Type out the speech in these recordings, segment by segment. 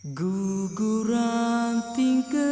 Guguran ke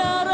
out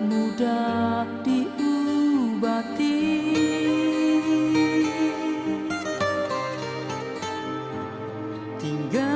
mudah diubati. Tinggal